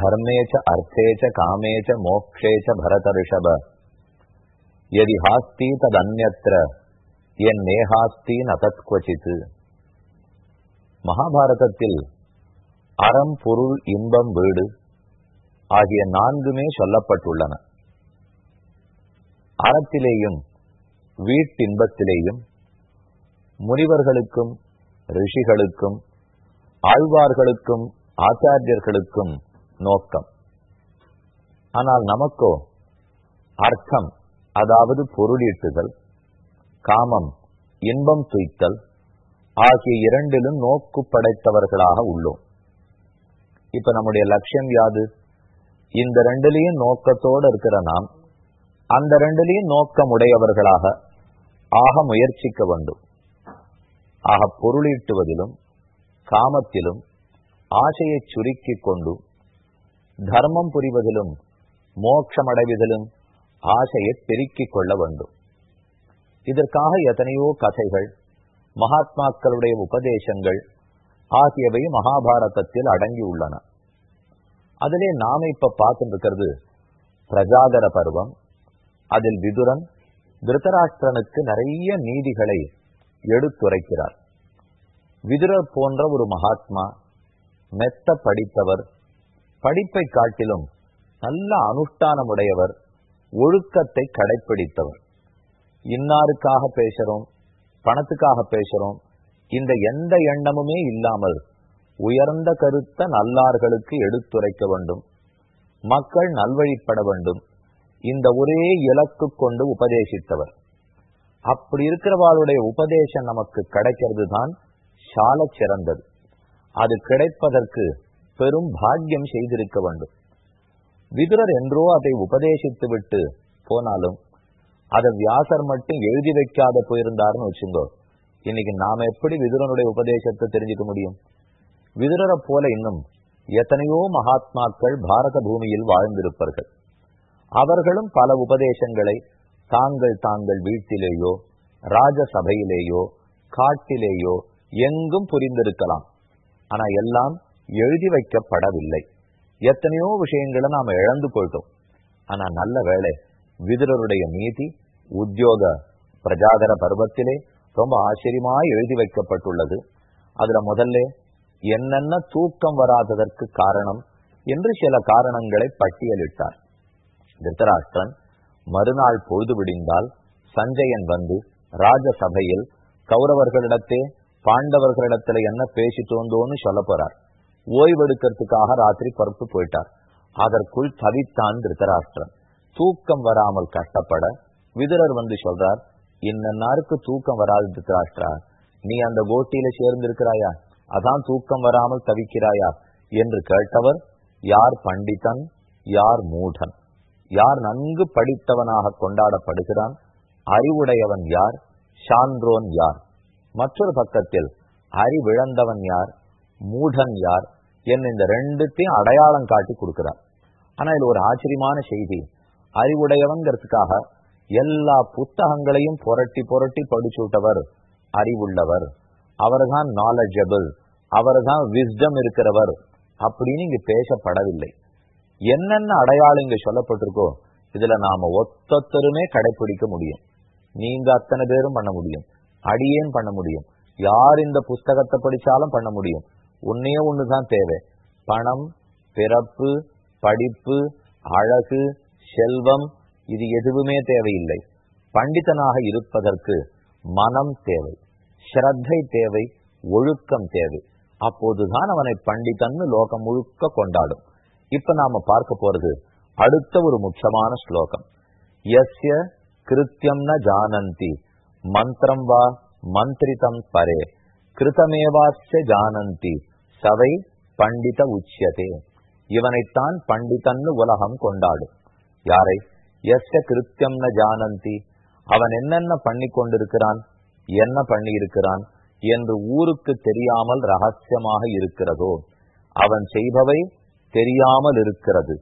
தர்மே ச அர்த்தே ச பரத ரிஷப எதி ஹாஸ்தி என் நேஹாஸ்தி நதத்வச்சித்து மகாபாரதத்தில் அறம் பொருள் இன்பம் வீடு ஆகிய நான்குமே சொல்லப்பட்டுள்ளன. அறத்திலேயும் வீட்டின்பத்திலேயும் முனிவர்களுக்கும் ரிஷிகளுக்கும் ஆழ்வார்களுக்கும் ஆச்சாரியர்களுக்கும் நோக்கம். ஆனால் நமக்கோ அர்த்தம் அதாவது பொருளீட்டுதல் காமம் இன்பம் துய்த்தல் ஆகிய இரண்டிலும் நோக்கு படைத்தவர்களாக உள்ளோம். இப்ப நம்முடைய லட்சியம் யாது? இந்த ரெண்டுலேயும் நோக்கத்தோடு இருக்கிற நாம் அந்த ரெண்டுலேயும் நோக்கம் உடையவர்களாக ஆக முயற்சிக்க வேண்டும். ஆக பொருளீட்டுவதிலும் காமத்திலும் ஆசையை சுருக்கிக் கொண்டு தர்மம் புரிவதிலும் மோட்சமடைவதிலும் ஆசையை பெருக்கிக் கொள்ள வேண்டும். இதற்காக எத்தனையோ கதைகள் மகாத்மாக்களுடைய உபதேசங்கள் ஆகியவை மகாபாரதத்தில் அடங்கியுள்ளன. அதிலே நாம இப்ப பார்த்துருக்கிறது பிரஜாகர பருவம் அதில் விதுரன் திருதராஷ்டிரனுக்கு நிறைய நீதிகளை எடுத்துரைக்கிறார். விதுரர் போன்ற ஒரு மகாத்மா மெத்த படித்தவர் படிப்பை காட்டிலும் நல்ல அனுஷ்டானமுடையவர் ஒழுக்கத்தை கடைப்பிடித்தவர். இன்னாருக்காக பேசுறோம் பணத்துக்காக பேசுறோம் இந்த எந்த எண்ணமுமே இல்லாமல் உயர்ந்த கருத்த நல்லார்களுக்கு எடுத்துரைக்க வேண்டும். மக்கள் நல்வழிப்பட வேண்டும். இந்த ஒரே இலக்கு கொண்டு உபதேசித்தவர். அப்படி இருக்கிறவாளுடைய உபதேசம் நமக்கு கிடைக்கிறது தான் சால சிறந்தது அது கிடைப்பதற்கு பெரும் பாக்கியம் செய்திருக்க வேண்டும். விதுரர் என்றோ அதை உபதேசித்து விட்டு போனாலும் அதை வியாசர் மட்டும் எழுதி வைக்காத போயிருந்தாருன்னு வச்சுங்கோ. இன்னைக்கு நாம எப்படி விதுரனுடைய உபதேசத்தை தெரிஞ்சுக்க முடியும்? விதுரரை போல இன்னும் எத்தனையோ மகாத்மாக்கள் பாரத பூமியில் வாழ்ந்திருப்பார்கள். அவர்களும் பல உபதேசங்களை தாங்கள் தாங்கள் வீட்டிலேயோ ராஜசபையிலேயோ காட்டிலேயோ எங்கும் புரிந்திருக்கலாம். ஆனா எல்லாம் எழுதி வைக்கப்படவில்லை. எத்தனையோ விஷயங்களை நாம இழந்து போயிட்டோம். ஆனா நல்ல வேலை விதுரருடைய நீதி உத்தியோக பிரஜாகர பருவத்திலே ரொம்ப ஆச்சரியமாய் எழுதி வைக்கப்பட்டுள்ளது. அதுல முதல்ல என்னென்ன தூக்கம் வராததற்கு காரணம் என்று சில காரணங்களை பட்டியலிட்டார். திருத்தராஷ்டிரன் மறுநாள் பொழுது விடிந்தால் சஞ்சயன் வந்து ராஜசபையில் கௌரவர்களிடத்தே பாண்டவர்களிடத்துல என்ன பேசி தோந்தோன்னு சொல்ல போறார். ஓய்வெடுக்கிறதுக்காக ராத்திரி பருப்பு போயிட்டார். அதற்குள் தவித்தான் திருத்தராஷ்டிரன் தூக்கம் வராமல் கஷ்டப்பட விதுரர் வந்து சொல்றார் இன்னன்னாருக்கு தூக்கம் வராது திருத்தராஷ்டிரா நீ அந்த கோட்டியில சேர்ந்திருக்கிறாயா? அதான் தூக்கம் வராமல் தவிக்கிறாயா? என்று கேட்டவர் யார் பண்டிதன்? யார் மூடன்? யார் நன்கு படித்தவனாக கொண்டாடப்படுகிறான்? அறிவுடையவன் யார்? சான்றோன் யார்? மற்றொரு பக்கத்தில் அறிவிழந்தவன் யார்? மூடன் யார்? என்ன இந்த ரெண்டுத்தையும் அடையாளம் காட்டி கொடுக்கிறார். ஆனா இது ஒரு ஆச்சரியமான செய்தி. அறிவுடையவங்கிறதுக்காக எல்லா புத்தகங்களையும் புரட்டி புரட்டி படிச்சு விட்டவர் அறிவுள்ளவர். அவர்தான் நாலஜபிள் அவர்தான் விஸ்டம் இருக்கிறவர் அப்படின்னு இங்கு பேசப்படவில்லை. என்னென்ன அடையாளம் இங்க சொல்லப்பட்டிருக்கோ இதுல நாம ஒத்தொத்தருமே கடைபிடிக்க முடியும். நீங்க அத்தனை பேரும் பண்ண முடியும். அடியேன் பண்ண முடியும். யார் இந்த புஸ்தகத்தை படிச்சாலும் பண்ண முடியும். ஒன்னே ஒண்ணுதான் தேவை. பணம் பிறப்பு படிப்பு அழகு செல்வம் இது எதுவுமே தேவையில்லை. பண்டிதனாக இருப்பதற்கு மனம் தேவை. ஸ்ரத்தை தேவை ஒழுக்கம் தேவை. அப்போதுதான் அவனை பண்டிதன்னு லோகம் முழுக்க கொண்டாடும். இப்ப நாம பார்க்க போறது அடுத்த ஒரு முக்கியமான ஸ்லோகம். எஸ்ய கிருத்தியம் ந ஜானந்தி. மந்திரம் வா மந்திரிதம் பரே. கிருதமேவாஸ்ய ஜானந்தி. சவை பண்டித உச்சியதே. இவனைத்தான் பண்டிதன்னு உலகம் கொண்டாடும் யாரை? எஸ்ய கிருத்தியம் ந ஜானந்தி. அவன் என்னென்ன பண்ணி கொண்டிருக்கிறான்? என்ன பண்ணி இருக்கிறான் என்று ஊருக்கு தெரியாமல் ரகசியமாக இருக்கிறதோ? அவன் செய்பவை தெரியாமல் இருக்கிறது.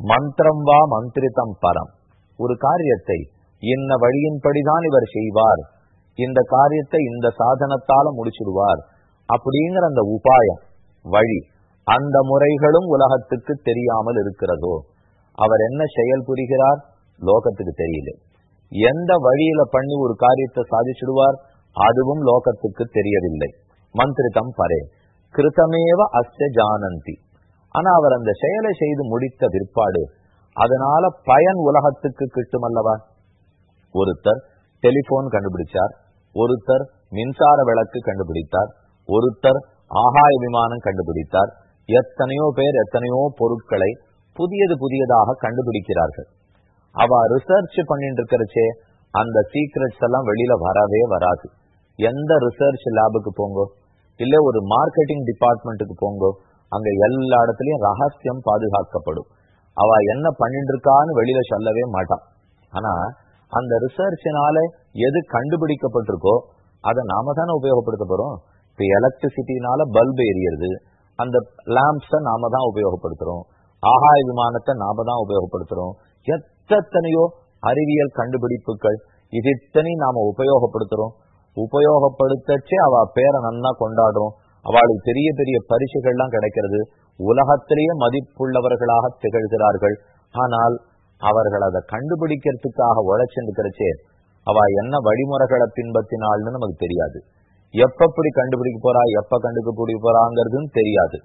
மந்திரம் வா மந்திரிதம் பரம். ஒரு காரியத்தை இன்ன வழியின்படிதான் இவர் செய்வார். இந்த காரியத்தை இந்த சாதனத்தால முடிச்சிடுவார். அப்படிங்கிற அந்த உபாயம். வழி. அந்த முறைகளும் உலகத்துக்கு தெரியாமல் இருக்கிறதோ? அவர் என்ன செயல் புரிகிறார்? லோகத்துக்கு தெரியல. எந்த வழியில பண்ணி ஒரு காரியத்தை சாதிச்சிடுவார்? அதுவும் லோகத்துக்கு தெரியவில்லை. மந்திரிதம் பரே. கிருத்தமேவ அஸ்ய ஜானந்தி. ஆனா அவர் அந்த செயலை செய்து முடித்த பிற்பாடு அதனால பயன் உலகத்துக்கு கிட்டும் அல்லவா ஒருத்தர் டெலிபோன் கண்டுபிடிச்சார். ஒருத்தர் மின்சார விளக்கு கண்டுபிடித்தார். ஒருத்தர் ஆகாய விமானம் கண்டுபிடித்தார். எத்தனையோ பேர் எத்தனையோ பொருட்களை புதியது புதியதாக கண்டுபிடிக்கிறார்கள். அவ ரிசர்ச் பண்ணிட்டு இருக்கிறச்சே அந்த சீக்ரெட்ஸ் எல்லாம் வெளியில வரவே வராது. எந்த ரிசர்ச் லேபுக்கு போங்கோ இல்ல ஒரு மார்க்கெட்டிங் டிபார்ட்மெண்ட்டுக்கு போங்கோ அங்க எல்லா இடத்துலயும் ரகசியம் பாதுகாக்கப்படும். அவ என்ன பண்ணிட்டு இருக்கான்னு வெளியில சொல்லவே மாட்டான். ஆனா அந்த ரிசர்ச்சினால எது கண்டுபிடிக்கப்பட்டிருக்கோ அதை நாம தானே உபயோகப்படுத்த போறோம்? இப்ப எலக்ட்ரிசிட்டினால பல்பு எரியறது அந்த லேம்ப்ஸ நாம தான் உபயோகப்படுத்துறோம். ஆகாய விமானத்தை நாம தான் உபயோகப்படுத்துறோம். எத்தனையோ அறிவியல் கண்டுபிடிப்புகள் இது இத்தனை நாம உபயோகப்படுத்துறோம். உபயோகப்படுத்தச்சே அவ பேரை நன்னா கொண்டாடுறோம். அவளுக்கு பெரிய பெரிய பரிசுகள்லாம் கிடைக்கிறது. உலகத்திலேயே மதிப்புள்ளவர்களாக திகழ்கிறார்கள். ஆனால் அவர்கள் அதை கண்டுபிடிக்கிறதுக்காக உழைச்சிருக்கிறச்சே அவ என்ன வழிமுறைகளை பின்பற்றினாள்னு நமக்கு தெரியாது. எப்பப்படி கண்டுபிடிக்க போறா எப்ப கண்டுபிடிக்க போறாங்கிறதுன்னு தெரியாது.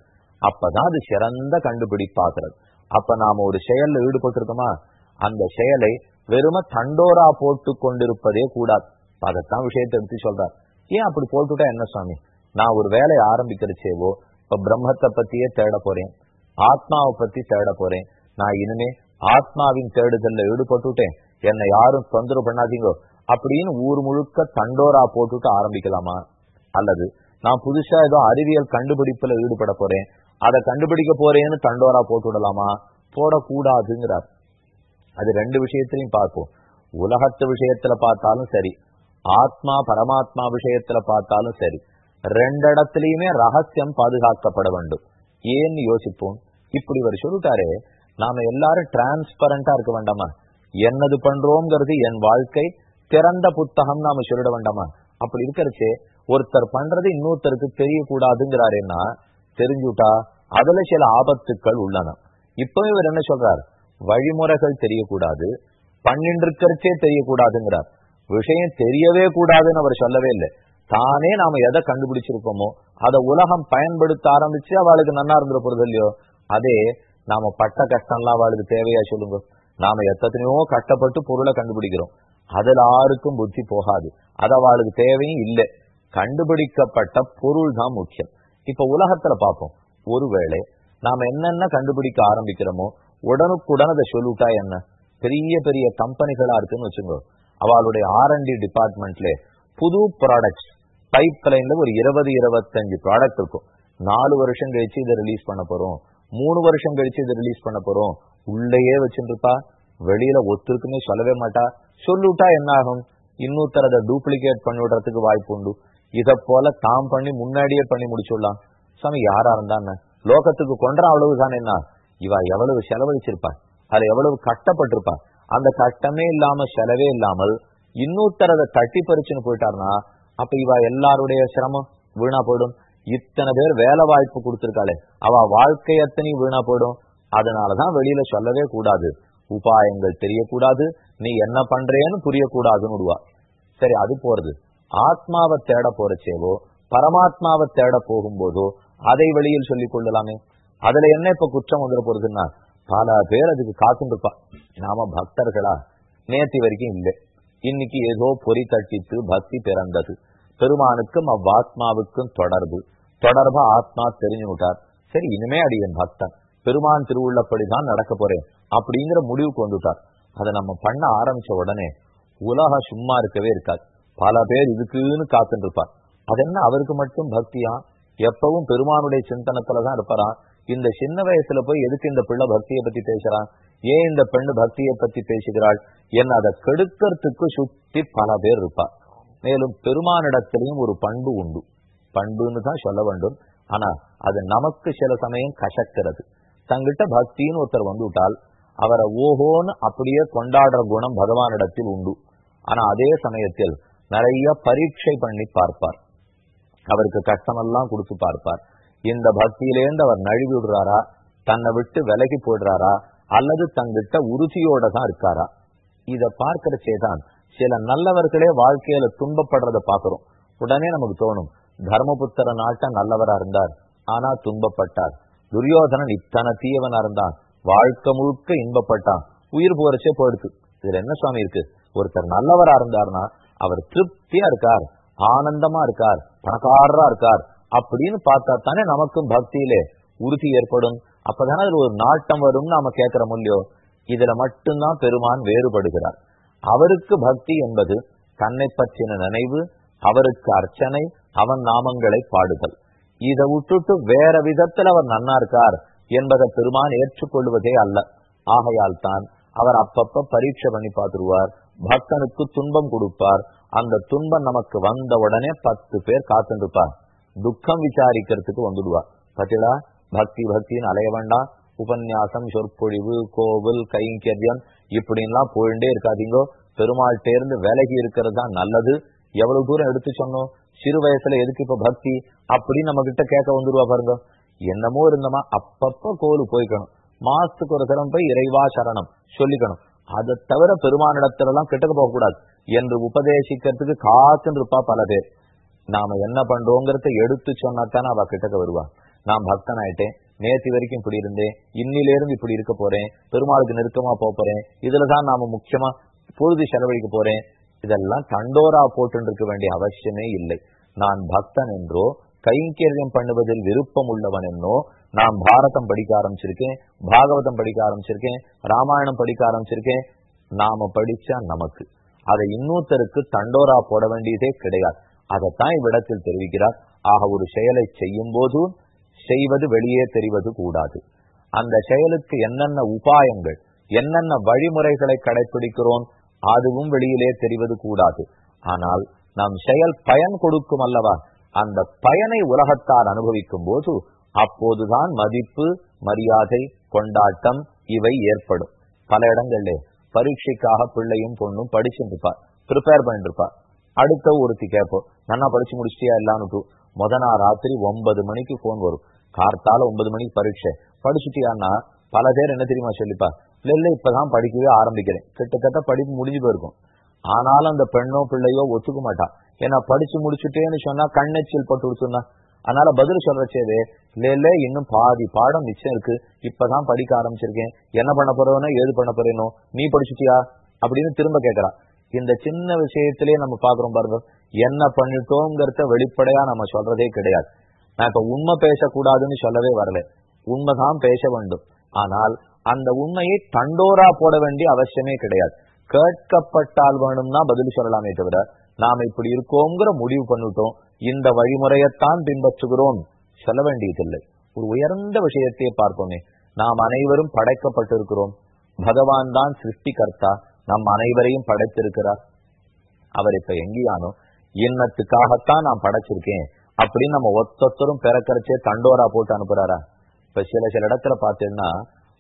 அப்பதான் அது சிறந்த கண்டுபிடிப்பாகிறது. அப்ப நாம ஒரு செயல்ல ஈடுபட்டிருக்கோமா? அந்த செயலை வெறும தண்டோரா போட்டு கொண்டிருப்பதே கூடாது. அதைத்தான் விஷயத்தை எடுத்து சொல்றார். ஏன் அப்படி போட்டுட்டா என்ன சுவாமி? நான் ஒரு வேலையை ஆரம்பிக்கிறச்சேவோ இப்ப பிரம்மத்தை பத்தியே தேட போறேன். ஆத்மாவை பத்தி தேட போறேன். நான் இனிமே ஆத்மாவின் தேடுதல்ல ஈடுபட்டுட்டேன். என்னை யாரும் தொந்தரவு பண்ணாதீங்கோ. அப்படின்னு ஊர் முழுக்க தண்டோரா போட்டுட்டு ஆரம்பிக்கலாமா? அல்லது நான் புதுசா ஏதோ அறிவியல் கண்டுபிடிப்புல ஈடுபட போறேன். அதை கண்டுபிடிக்க போறேன்னு தண்டோரா போட்டு விடலாமா? போடக்கூடாதுங்கிறார். அது ரெண்டு விஷயத்திலையும் பார்ப்போம். உலகத்து விஷயத்துல பார்த்தாலும் சரி ஆத்மா பரமாத்மா விஷயத்துல பார்த்தாலும் சரி ரெண்டு இடத்துலயுமே ரகசியம் பாதுகாக்கப்பட வேண்டும். ஏன்னு யோசிப்போம். இப்படி இவர் சொல்லிட்டாரு நாம எல்லாரும் டிரான்ஸ்பரண்டா இருக்க வேண்டாமா? என்னது பண்றோங்கிறது என் வாழ்க்கை திறந்த புத்தகம் நாம சொல்லிட வேண்டாமா? அப்படி இருக்கிறச்சே ஒருத்தர் பண்றது இன்னொருத்தருக்கு தெரியக்கூடாதுங்கிறாருன்னா தெரிஞ்சுட்டா அதுல சில ஆபத்துக்கள் உள்ளன. இப்ப இவர் என்ன சொல்றார்? வழிமுறைகள் தெரியக்கூடாது பண்ணிட்டு இருக்கிறச்சே தெரியக்கூடாதுங்கிறார். விஷயம் தெரியவே கூடாதுன்னு அவர் சொல்லவே இல்லை. தானே நாம எதை கண்டுபிடிச்சிருக்கோமோ அதை உலகம் பயன்படுத்த ஆரம்பிச்சு அவளுக்கு நன்னா இருந்துட போறது இல்லையோ அதே நாம பட்ட கஷ்டம்லாம் அவளுக்கு தேவையா சொல்லுங்க. நாம எத்தனையோ கஷ்டப்பட்டு பொருளை கண்டுபிடிக்கிறோம். அதுல யாருக்கும் புத்தி போகாது. அது அவளுக்கு தேவையும் இல்லை. கண்டுபிடிக்கப்பட்ட பொருள் தான் முக்கியம். இப்ப உலகத்துல பார்ப்போம். ஒருவேளை நாம என்னென்ன கண்டுபிடிக்க ஆரம்பிக்கிறோமோ உடனுக்குடன் அதை சொல்லிவிட்டா என்ன? பெரிய பெரிய கம்பெனிகளா இருக்குன்னு வச்சுக்கோ. அவளுடைய ஆர் அண்ட் டி டிபார்ட்மெண்ட்ல புது ப்ராடக்ட்ஸ் பைப் லைன்ல ஒரு இருபது இருபத்தஞ்சு ப்ராடக்ட் இருக்கும். நாலு வருஷம் கழிச்சு இதை ரிலீஸ் பண்ண போறோம். மூணு வருஷம் கழிச்சு இதை ரிலீஸ் பண்ண போறோம். உள்ளேயே வச்சுருப்பா வெளியில ஒத்துருக்குமே சொல்லவே மாட்டா. சொல்லுட்டா என்ன ஆகும்? இன்னொருத்தர் அதை டூப்ளிகேட் பண்ணி விடுறதுக்கு வாய்ப்பு உண்டு. இதை போல தாம் பண்ணி முன்னாடியே பண்ணி முடிச்சுடலாம். சாமி யாரா இருந்தான் லோகத்துக்கு கொண்டா அவ்வளவுதான் என்ன? இவா எவ்வளவு செலவழிச்சிருப்பா அதுல எவ்வளவு கட்டப்பட்டிருப்பா அந்த கட்டமே இல்லாம செலவே இல்லாமல் இன்னொருத்தர் தட்டி பறிச்சுன்னு போயிட்டாருன்னா அப்ப இவ எல்லாருடைய சிரமம் வீணா போயிடும். இத்தனை பேர் வேலை வாய்ப்பு கொடுத்திருக்காளே. அவ வாழ்க்கை எத்தனையும் வீணா போயிடும். அதனாலதான் வெளியில சொல்லவே கூடாது. உபாயங்கள் தெரியக்கூடாது. நீ என்ன பண்றேன்னு புரியக்கூடாதுன்னு விடுவா. சரி அது போறது. ஆத்மாவை தேட போறச்சேவோ பரமாத்மாவை தேட போகும்போதோ அதை வழியில் சொல்லிக் கொள்ளலாமே. அதுல என்ன இப்ப குற்றம் வந்துட போறதுன்னா பல பேர் அதுக்கு காத்துருப்பா நாம பக்தர்களா? நேத்தி வரைக்கும் இல்லை. இன்னைக்கு ஏதோ பொறி தட்டித்து பக்தி பிறந்தது. பெருமானுக்கும் அவ்வாத்மாவுக்கும் தொடர்பு. தொடர்பா ஆத்மா தெரிஞ்சு விட்டார். சரி இனிமே அடியன் பக்தன். பெருமான் திருவுள்ளப்படிதான் நடக்க போறேன் அப்படிங்கிற முடிவுக்கு வந்துட்டார். அதை நம்ம பண்ண ஆரம்பிச்ச உடனே உலகம் சும்மா இருக்கவே இருக்காது. பல பேர் இதுக்குன்னு காத்துட்டு இருப்பார் அது என்ன அவருக்கு மட்டும் பக்தியா? எப்பவும் பெருமானுடைய சிந்தனத்துலதான் இருப்பாராம் இந்த சின்ன வயசுல போய் எதுக்கு இந்த பிள்ளை பக்தியை பத்தி பேசுறான் ஏன் இந்த பெண்ணு பக்தியை பத்தி பேசுகிறாள்? என்ன அதை கெடுக்கிறதுக்கு சுத்தி பல பேர் இருப்பா மேலும் பெருமானிடத்திலையும் ஒரு பண்பு உண்டு. பண்புன்னு தான் சொல்ல வேண்டும். ஆனா அது நமக்கு சில சமயம் கசக்கிறது. தங்கிட்ட பக்தின்னு ஒருத்தர் வந்துவிட்டால் அவரை ஓஹோன்னு அப்படியே கொண்டாடுற குணம் பகவானிடத்தில் உண்டு. ஆனா அதே சமயத்தில் நிறைய பரீட்சை பண்ணி பார்ப்பார். அவருக்கு கஷ்டமெல்லாம் கொடுத்து பார்ப்பார். இந்த பக்தியிலேருந்து அவர் நழுவி விடுறாரா தன்னை விட்டு விலகி போடுறாரா அல்லது தங்கிட்ட உறுதியோட தான் இருக்காரா? இத பார்க்கறச்சேதான் சில நல்லவர்களே வாழ்க்கையில துன்பப்படுறத பாக்குறோம் உடனே நமக்கு தோணும் தர்மபுத்திர நாட்ட நல்லவரா இருந்தார். ஆனா துன்பப்பட்டார். துரியோதனன் இத்தனை தீயவனா இருந்தான். வாழ்க்கை முழுக்க இன்பப்பட்டான். உயிர் போறச்சே போயிடுது இதுல என்ன சுவாமி இருக்கு? ஒருத்தர் நல்லவரா இருந்தார்னா அவர் திருப்தியா இருக்கார் ஆனந்தமா இருக்கார் பணக்காரரா இருக்கார் அப்படின்னு பார்த்தா தானே நமக்கும் பக்தியிலே உறுதி ஏற்படும். அப்பதானே அதுல ஒரு நாட்டம் வரும் நாம கேட்கிற முல்லையோ? இதுல மட்டும்தான் பெருமான் வேறுபடுகிறார். அவருக்கு பக்தி என்பது தன்னை பற்றின நினைவு அவருக்கு அர்ச்சனை அவன் நாமங்களை பாடுதல். இதை விட்டுட்டு வேற விதத்தில் அவர் நன்னா இருக்கார் என்பதை பெருமான் ஏற்றுக்கொள்வதே அல்ல. ஆகையால் தான் அவர் அப்பப்ப பரீட்சை பண்ணி பார்த்துருவார் பக்தனுக்கு துன்பம் கொடுப்பார். அந்த துன்பம் நமக்கு வந்த உடனே பத்து பேர் காத்துருப்பார் துக்கம் விசாரிக்கிறதுக்கு வந்துடுவார். பத்திடா பக்தி பக்தின்னு அலைய வேண்டாம். உபன்யாசம் சொற்பொழிவு கோவில் கைங்கரியம் இப்படின்லாம் போயிட்டே இருக்காதீங்கோ. பெருமாள் தேர்ந்து விலகி இருக்கிறது தான் நல்லது. எவ்வளவு தூரம் எடுத்து சொன்னோம்? சிறு வயசுல எதுக்கு இப்ப பக்தி? அப்படின்னு நம்ம கிட்ட கேட்க வந்துருவா பாருங்க. என்னமோ இருந்தமா அப்பப்ப கோவில் போய்க்கணும். மாசத்துக்கு ஒரு தரம் போய் இறைவா சரணம் சொல்லிக்கணும். அதை தவிர பெருமானிடத்துல எல்லாம் கிட்டக்க போகக்கூடாது. என்று உபதேசிக்கிறதுக்கு காத்துன்னு இருப்பா பல பேர் நாம என்ன பண்றோங்கிறத எடுத்து சொன்னாத்தானே அவ கிட்டக்க வருவா. நான் பக்தன் ஆயிட்டேன் நேற்று வரைக்கும் இப்படி இருந்தேன். இன்னிலிருந்து இப்படி இருக்க போறேன். பெருமாளுக்கு நெருக்கமா போறேன். இதுலதான் நாம முக்கியமா பொழுது செலவழிக்க போறேன். இதெல்லாம் தண்டோரா போட்டு இருக்க வேண்டிய அவசியமே இல்லை. நான் பக்தன் என்றோ கைங்கரியம் பண்ணுவதில் விருப்பம் உள்ளவன் என்னோ நான் பாரதம் படிக்க ஆரம்பிச்சிருக்கேன் பாகவதம் படிக்க ஆரம்பிச்சிருக்கேன் ராமாயணம் படிக்க ஆரம்பிச்சிருக்கேன். நாம படிச்சா நமக்கு. அதை இன்னொருத்தருக்கு தண்டோரா போட வேண்டியதே கிடையாது. அதைத்தான் இவ்விடத்தில் தெரிவிக்கிறார். ஆக ஒரு செயலை செய்யும் போது செய்வது வெளியே தெரிவது கூடாது. அந்த செயலுக்கு என்னென்ன உபாயங்கள் என்னென்ன வழிமுறைகளை கடைபிடிக்கிறோம் அதுவும் வெளியிலே தெரிவது கூடாது. ஆனால் நம் செயல் பயன் கொடுக்கும் அல்லவா? அந்த பயனை உலகத்தார் அனுபவிக்கும் போது அப்போதுதான் மதிப்பு மரியாதை கொண்டாட்டம் இவை ஏற்படும். பல இடங்கள்ல பரீட்சைக்காக பிள்ளையும் பொண்ணும் படிச்சுருப்பார் ப்ரிப்பேர் பண்ணிட்டு இருப்பார் அடுத்த ஒருத்தி கேட்போம் நன்னா படிச்சு முடிச்சிட்டியா இல்லான்னு முத நாள் ராத்திரி ஒன்பது மணிக்கு போன் வரும். கார்த்தால ஒன்பது மணிக்கு பரீட்சை. படிச்சுட்டியான்னா? பல பேர் என்ன தெரியுமா சொல்லிப்பா இல்ல இப்பதான் படிக்கவே ஆரம்பிக்கிறேன். கிட்டத்தட்ட படிப்பு முடிஞ்சு போயிருக்கும். ஆனாலும் அந்த பெண்ணோ பிள்ளையோ ஒத்துக்க மாட்டான் ஏன்னா படிச்சு முடிச்சுட்டேன்னு சொன்னா கண்ணெச்சில் போட்டு சொன்னா அதனால பதில் சொல்றச்சேது இல்ல இல்ல இன்னும் பாதி பாடம் மிச்சம் இருக்கு. இப்பதான் படிக்க ஆரம்பிச்சிருக்கேன். என்ன பண்ண போறவனோ ஏது பண்ண போறேனோ நீ படிச்சுட்டியா? அப்படின்னு திரும்ப கேட்கறா இந்த சின்ன விஷயத்திலேயே நம்ம பாக்குறோம் பாருங்க. என்ன பண்ணிட்டோங்கிறத வெளிப்படையா நம்ம சொல்றதே கிடையாது. நான் இப்ப உண்மை பேசக்கூடாதுன்னு சொல்லவே வரல. உண்மைதான் பேச வேண்டும். ஆனால் அந்த உண்மையை தண்டோரா போட வேண்டிய அவசியமே கிடையாது. கேட்கப்பட்டால் வேணும்னா பதில் சொல்லலாமே தவிர நாம இப்படி இருக்கோங்கிற முடிவு பண்ணிட்டோம். இந்த வழிமுறையத்தான் பின்பற்றுகிறோம். சொல்ல வேண்டியதில்லை. ஒரு உயர்ந்த விஷயத்தையே பார்ப்போமே. நாம் அனைவரும் படைக்கப்பட்டிருக்கிறோம். பகவான் தான் சிருஷ்டிகர்த்தா. நம் அனைவரையும் படைத்திருக்கிறார். அவர் இப்ப எங்கேயானோ இன்னத்துக்காகத்தான் நான் படைச்சிருக்கேன். அப்படின்னு நம்ம ஒத்தொத்தரும் பிறக்கரைச்சே தண்டோரா போட்டு அனுப்புறாரா? இப்ப சில சில இடத்துல பார்த்தீங்கன்னா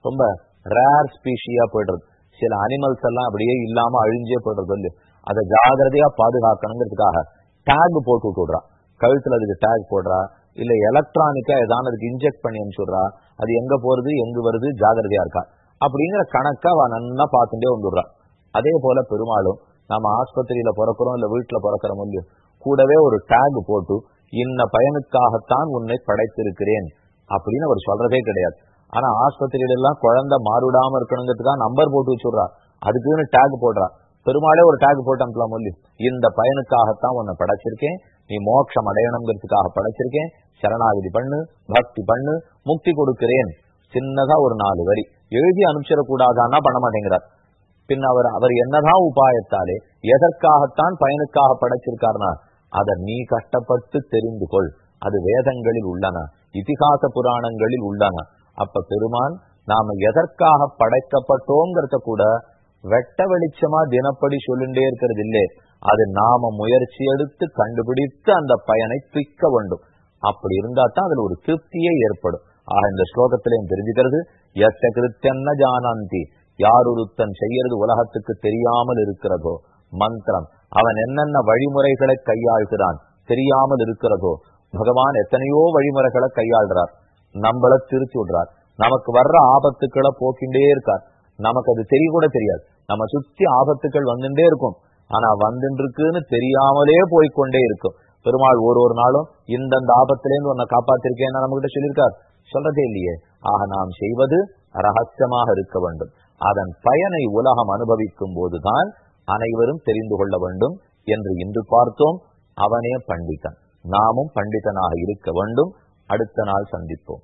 ரொம்ப ரேர் ஸ்பீஷியா போயிடுறது. சில அனிமல்ஸ் எல்லாம் அப்படியே இல்லாம அழிஞ்சே போயிடுறது இல்லையோ? அதை ஜாகிரதையா பாதுகாக்கணுங்கிறதுக்காக. டேக் போட்டு விட்டுடுறா. கழுத்துல அதுக்கு டேக் போடுறா. இல்ல எலக்ட்ரானிக்கா ஏதாவது அதுக்கு இன்ஜெக்ட் பண்ணி அனுப்பிச்சுடுறா. அது எங்க போறது எங்கு வருது ஜாகிரதையா இருக்கா? அப்படிங்கிற கணக்கா அவ நல்லா பார்த்துட்டே வந்துடுறா. அதே போல பெருமாளும் நம்ம ஆஸ்பத்திரியில பிறக்கிறோம் இல்ல வீட்டுல பிறக்கிற முடியும் கூடவே ஒரு டேக் போட்டு இன்ன பயனுக்காகத்தான் உன்னை படைத்திருக்கிறேன். அப்படின்னு அவர் சொல்றதே கிடையாது. ஆனா ஆஸ்பத்திரியில எல்லாம் குழந்தை மாறுடாம இருக்கணுங்கிறதுக்காக நம்பர் போட்டு வச்சுடுறா. அதுக்குன்னு டேக் போடுறா. பெருமாளே ஒரு டேக் போட்டு அனுப்பலாம் இந்த பயனுக்காகத்தான் உன்னை படைச்சிருக்கேன். நீ மோட்சம் அடையணுங்கிறதுக்காக படைச்சிருக்கேன். சரணாகதி பண்ணு பக்தி பண்ணு முக்தி கொடுக்கிறேன். சின்னதா ஒரு நாலு வரி. எழுதி அனுப்பிச்சிடக்கூடாதான்னா பண்ண மாட்டேங்கிறார். பின் அவர் அவர் என்னதான் உபாயத்தாலே எதற்காகத்தான் பயனுக்காக படைச்சிருக்காருனா அதை நீ கஷ்டப்பட்டு தெரிந்து கொள். அது வேதங்களில் உள்ளன. இதிகாச புராணங்களில் உள்ளன. அப்ப பெருமான் நாம எதற்காக படைக்கப்பட்டோங்கிறத கூட வெட்ட வெளிச்சமா தினப்படி சொல்லிண்டே இருக்கிறது இல்லே அது நாம முயற்சி எடுத்து கண்டுபிடித்து அந்த பயனை துய்க்க வேண்டும். அப்படி இருந்தா தான் அதுல ஒரு திருப்தியே ஏற்படும். ஆக இந்த ஸ்லோகத்திலையும் தெரிஞ்சுக்கிறது எத்த கிருத்தன்ன ஜானாந்தி? யார் ஒருத்தன் செய்யறது உலகத்துக்கு தெரியாமல் இருக்கிறதோ? மந்திரம். அவன் என்னென்ன வழிமுறைகளை கையாள்கிறான்? தெரியாமல் இருக்கிறதோ? பகவான் எத்தனையோ வழிமுறைகளை கையாள்றார். நம்மள திருத்தி விடுறார். நமக்கு வர்ற ஆபத்துக்களை போக்கிண்டே இருக்கார். நமக்கு அது தெரிய கூட தெரியாது. நம்ம சுத்தி ஆபத்துக்கள் வந்துட்டே இருக்கும். ஆனா வந்துருக்குன்னு தெரியாமலே போய்கொண்டே இருக்கும். பெருமாள் ஒரு ஒரு நாளும் இந்தந்த ஆபத்திலேருந்து உன்னை காப்பாத்திருக்கேன் நம்ம கிட்ட சொல்லியிருக்கார். சொல்றதே இல்லையே. ஆக நாம் செய்வது ரகசியமாக இருக்க வேண்டும். அதன் பயனை உலகம் அனுபவிக்கும் போதுதான் அனைவரும் தெரிந்து கொள்ள வேண்டும் என்று இன்று பார்த்தோம். அவனே பண்டிதன். நாமும் பண்டிதனாக இருக்க வேண்டும். அடுத்த நாள் சந்திப்போம்.